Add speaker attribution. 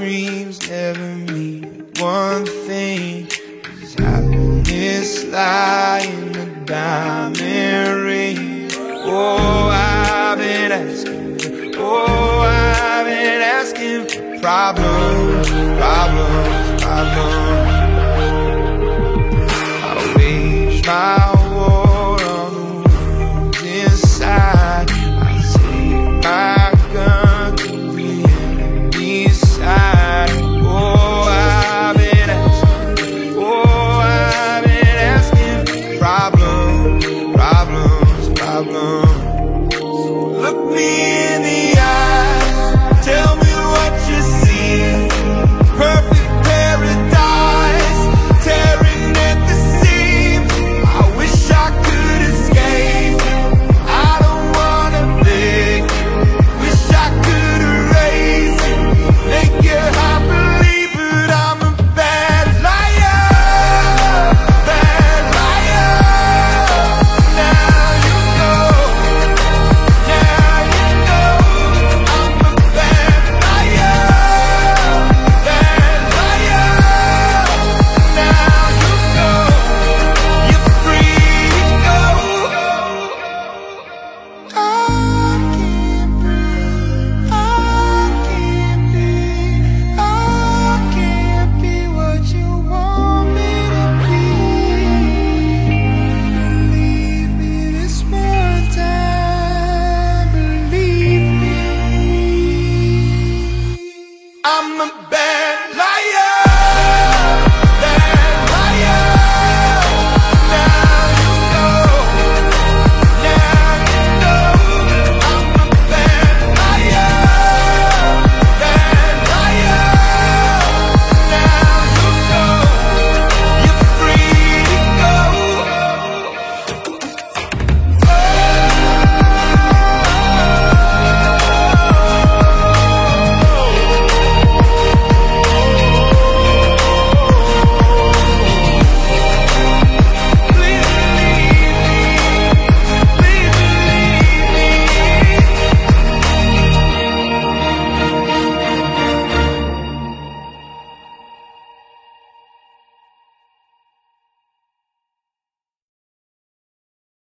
Speaker 1: dreams never mean one thing. Cause happiness lies in a diamond ring. Oh, I've been asking. Oh, I've been asking for problems, problems, problems.